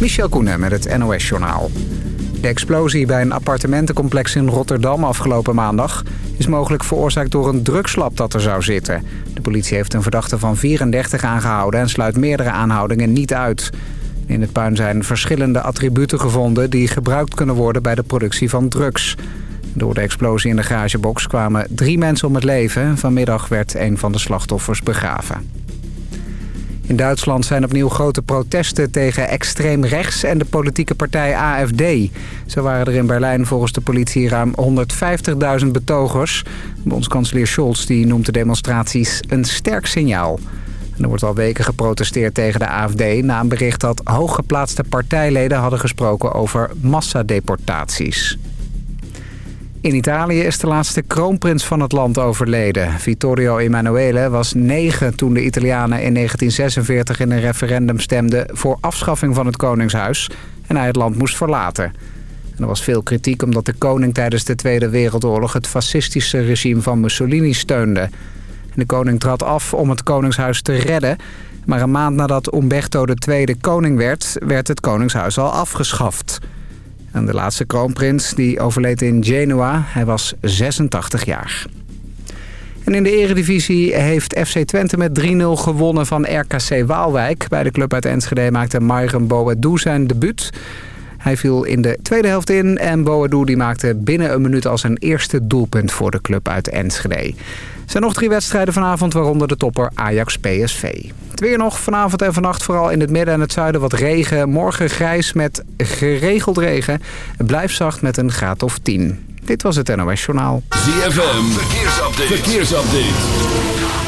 Michel Koenen met het NOS-journaal. De explosie bij een appartementencomplex in Rotterdam afgelopen maandag... is mogelijk veroorzaakt door een drugslab dat er zou zitten. De politie heeft een verdachte van 34 aangehouden... en sluit meerdere aanhoudingen niet uit. In het puin zijn verschillende attributen gevonden... die gebruikt kunnen worden bij de productie van drugs. Door de explosie in de garagebox kwamen drie mensen om het leven. Vanmiddag werd een van de slachtoffers begraven. In Duitsland zijn opnieuw grote protesten tegen extreem rechts en de politieke partij AFD. Zo waren er in Berlijn volgens de politie ruim 150.000 betogers. Bondskanselier Scholz die noemt de demonstraties een sterk signaal. Er wordt al weken geprotesteerd tegen de AFD... na een bericht dat hooggeplaatste partijleden hadden gesproken over massadeportaties. In Italië is de laatste kroonprins van het land overleden. Vittorio Emanuele was negen toen de Italianen in 1946 in een referendum stemden... voor afschaffing van het koningshuis en hij het land moest verlaten. En er was veel kritiek omdat de koning tijdens de Tweede Wereldoorlog... het fascistische regime van Mussolini steunde. De koning trad af om het koningshuis te redden... maar een maand nadat Umberto II koning werd, werd het koningshuis al afgeschaft... En de laatste kroonprins die overleed in Genua. Hij was 86 jaar. En in de eredivisie heeft FC Twente met 3-0 gewonnen van RKC Waalwijk. Bij de club uit Enschede maakte Myron Boadou zijn debuut. Hij viel in de tweede helft in en Boadou die maakte binnen een minuut als zijn eerste doelpunt voor de club uit Enschede. Er zijn nog drie wedstrijden vanavond, waaronder de topper Ajax-PSV. Het weer nog vanavond en vannacht vooral in het midden en het zuiden wat regen. Morgen grijs met geregeld regen. Het blijft zacht met een graad of 10. Dit was het NOS Journaal. ZFM, verkeersupdate. verkeersupdate.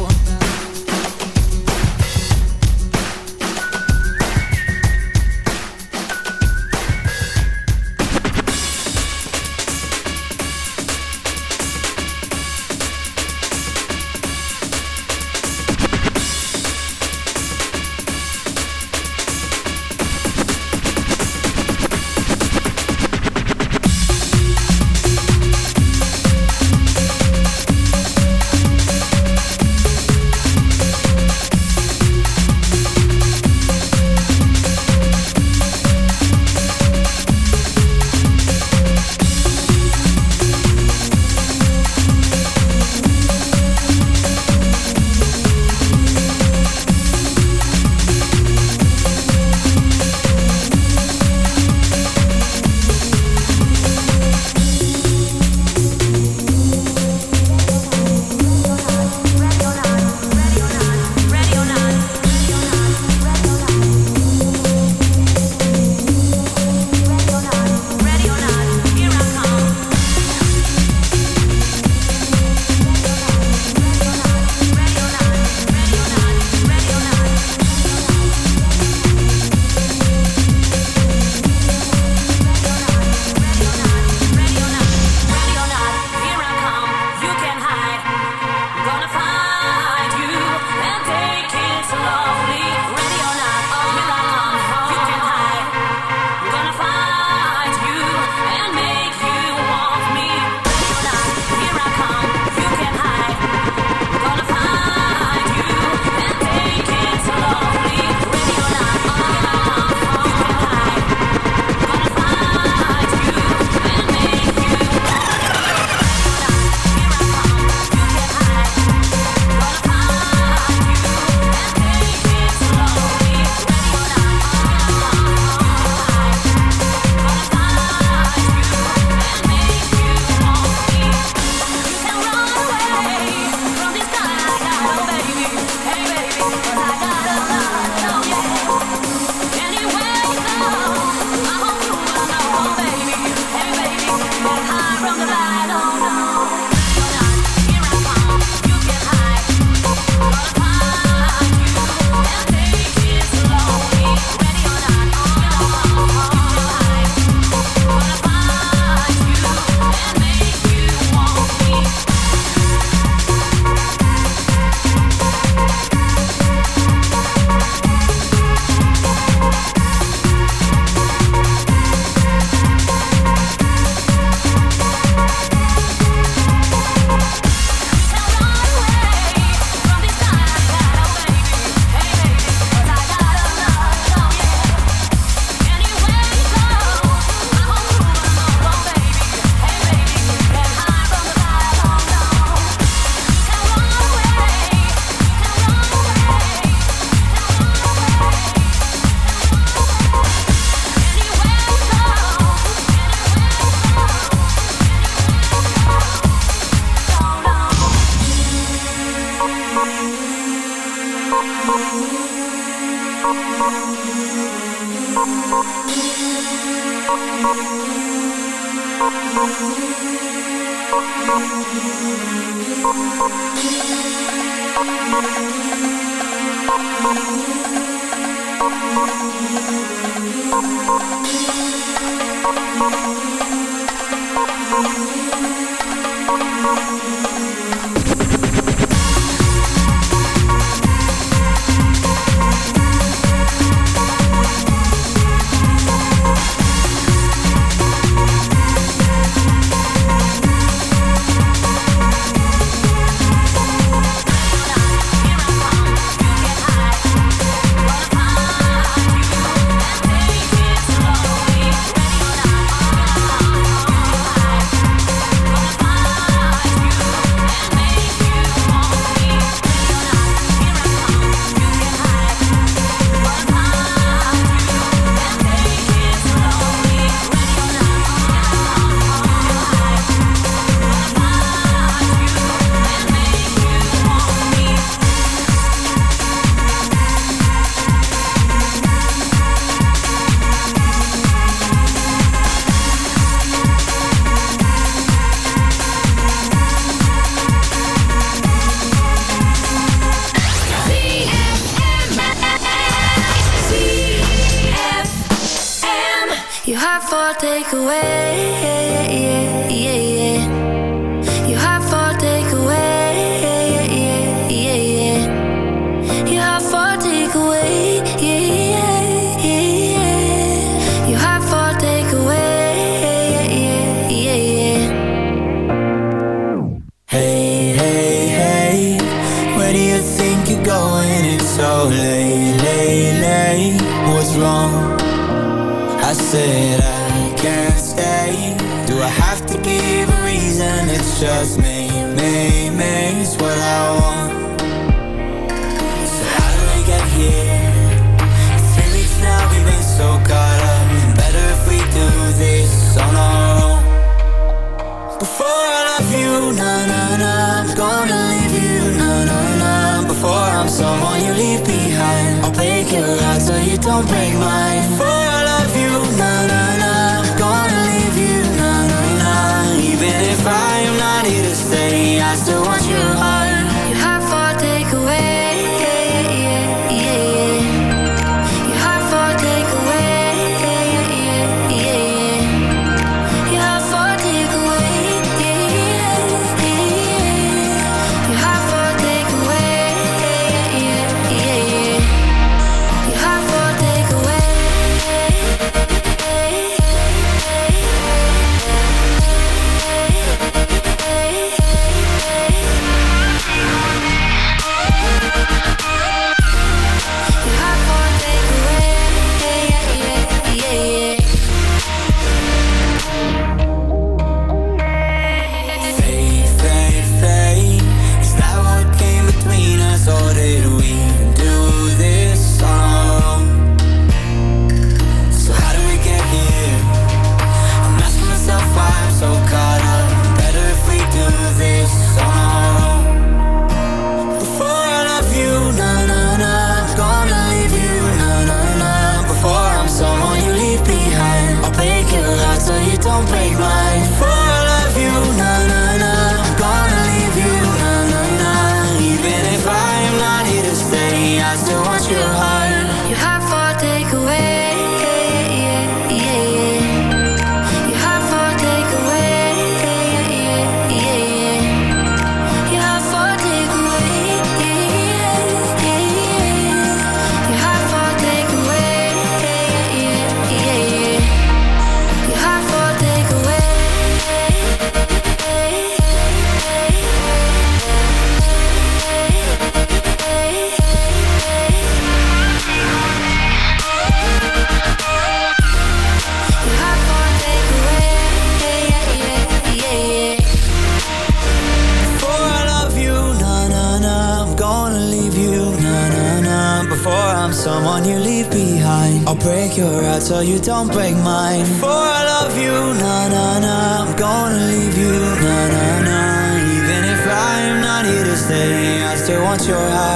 you out so you don't break mine.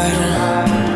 heart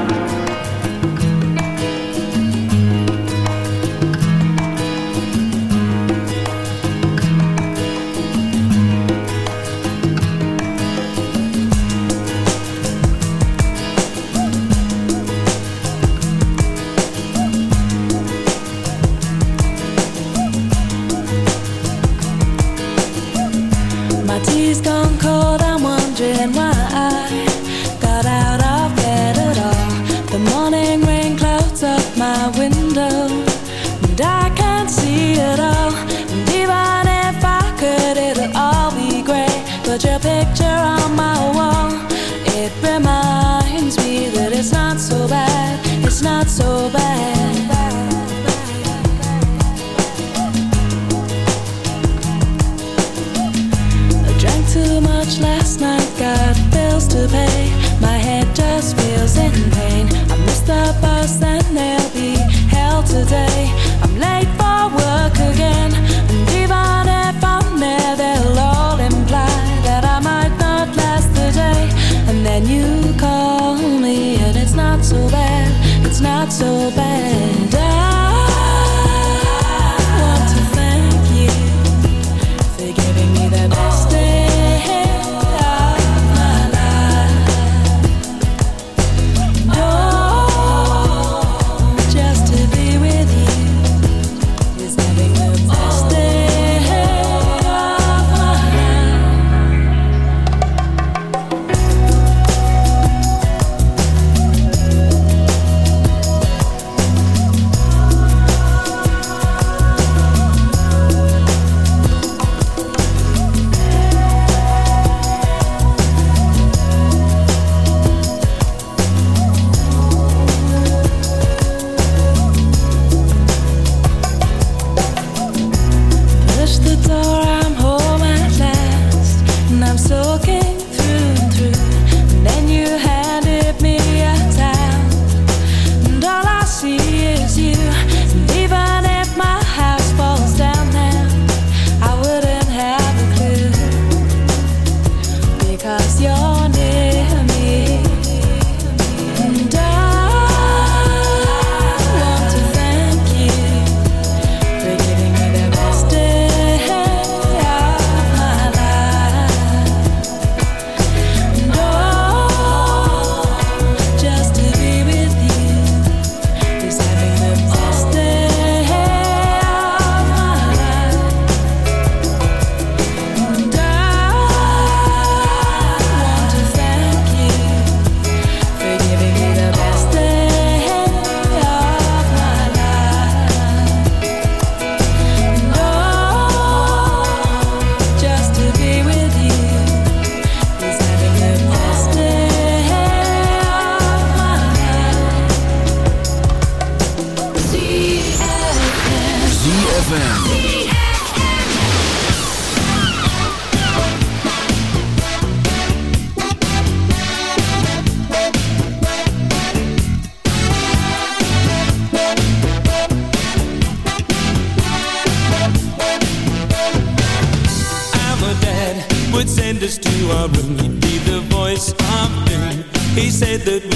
it's not so bad. I drank too much last night, got bills to pay. My head just feels in pain. I missed the bus and there'll be today. I'm late for work again, and even if I'm there, they'll all imply that I might not last the day. And then you call me, and it's not so bad so bad.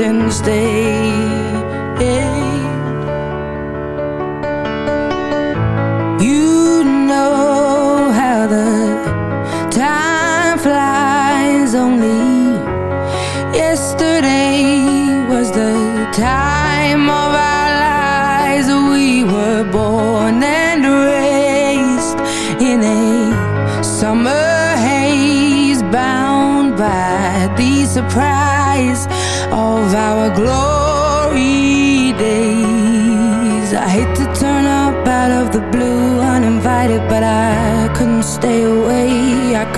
since day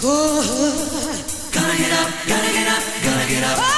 Gonna get up, gonna get up, gonna get up. Oh!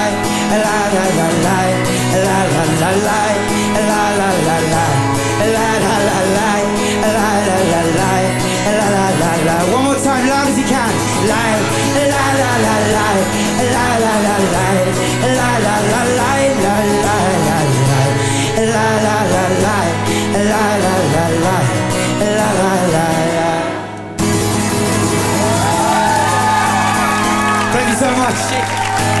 so much.